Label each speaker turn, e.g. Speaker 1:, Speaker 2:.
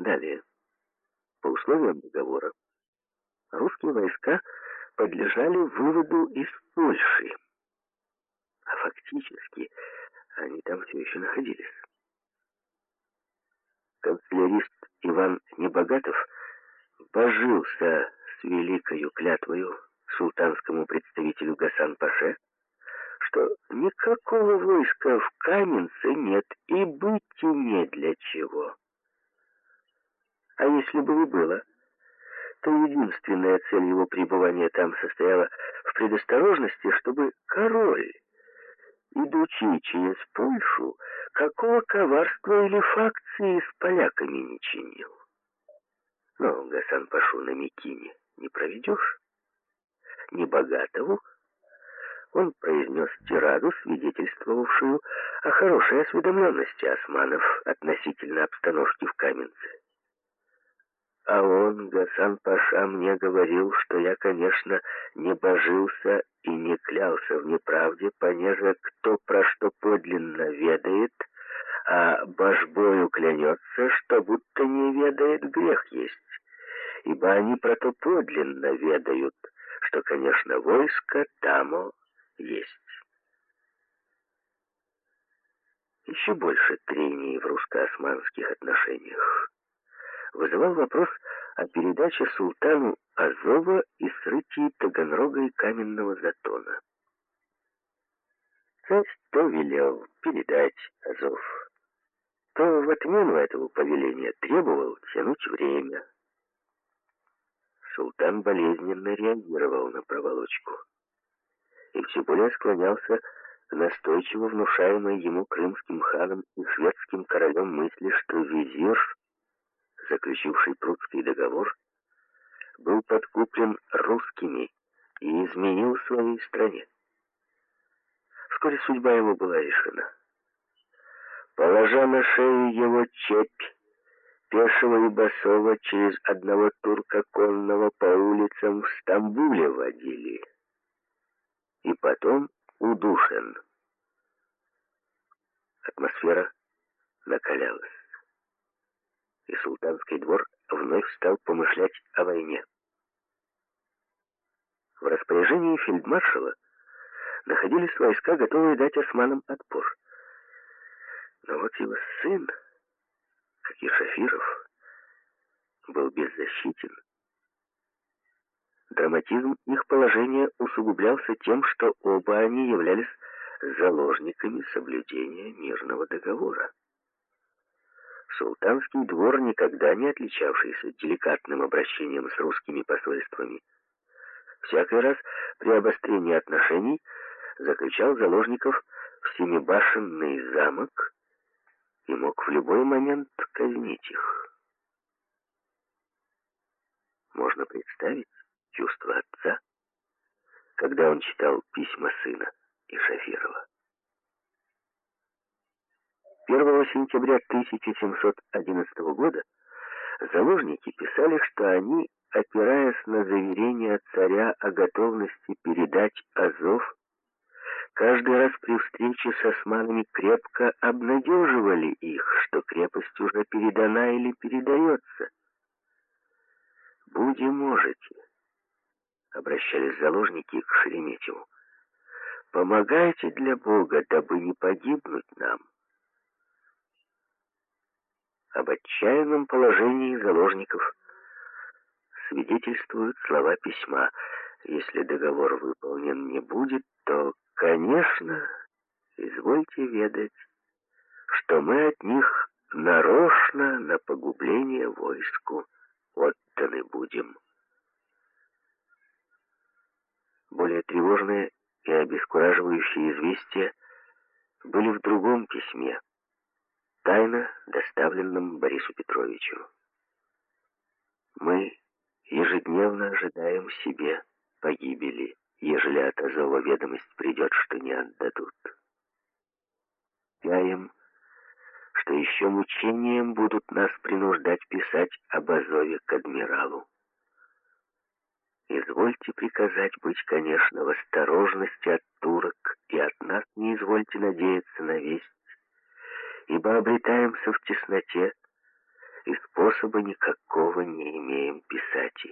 Speaker 1: Далее. По условиям договора, русские войска подлежали выводу из Польши, а фактически они там все еще находились. Канцелярист Иван Небогатов божился с великою клятвою султанскому представителю Гасан-Паше, что никакого войска в Каменце нет и быть и не для чего. А если бы и было, то единственная цель его пребывания там состояла в предосторожности, чтобы король, идучи через Польшу, какого коварства или факции с поляками не чинил. Но Гасан Пашу на Микине не проведешь. Не богатого он произнес тираду, свидетельствовавшую о хорошей осведомленности османов относительно обстановки в Каменце. А он, Гасан Паша, мне говорил, что я, конечно, не божился и не клялся в неправде, понеже кто про что подлинно ведает, а божбою клянется, что будто не ведает, грех есть. Ибо они про то подлинно ведают, что, конечно, войско тамо есть. Еще больше трений в русско-османских отношениях вызывал вопрос о передаче султану Азова и срытии Таганрога и Каменного Затона. Царь то велел передать Азов, то в отмену этого повеления требовал тянуть время. Султан болезненно реагировал на проволочку и все более склонялся к настойчиво внушаемой ему крымским ханом и шведским королем мысли, что визир, заключивший Прудский договор, был подкуплен русскими и изменил своей стране. Вскоре судьба его была решена. Положа на шею его чепь, пешего и босого через одного турка конного по улицам в Стамбуле водили и потом удушен. Атмосфера накалялась, и султанский двор вновь стал помышлять о войне. В распоряжении фельдмаршала находились войска, готовые дать османам отпор. Но вот его сын, как и Шафиров, был беззащитен. Драматизм их положения усугублялся тем, что оба они являлись заложниками соблюдения мирного договора. Султанский двор, никогда не отличавшийся деликатным обращением с русскими посольствами, всякий раз при обострении отношений заключал заложников в семибашенный замок и мог в любой момент казнить их. Можно представить, чувства отца, когда он читал письма сына и Шафирова. 1 сентября 1711 года заложники писали, что они, опираясь на заверение царя о готовности передать Азов, каждый раз при встрече с османами крепко обнадеживали их, что крепость уже передана или передается. «Буди можете», обращались заложники к Шереметьеву. «Помогайте для Бога, дабы не погибнуть нам». Об отчаянном положении заложников свидетельствуют слова письма. Если договор выполнен не будет, то, конечно, извольте ведать, что мы от них нарочно на погубление войску отданы будем. Более тревожные и обескураживающие известия были в другом письме, тайно доставленном Борису Петровичу. Мы ежедневно ожидаем себе погибели, ежели от Азова ведомость придет, что не отдадут. Пяем, что еще мучением будут нас принуждать писать об Азове к адмиралу. Извольте приказать быть, конечно, в осторожности от турок, и от нас не извольте надеяться на весть, ибо обретаемся в тесноте и способа никакого не имеем писать.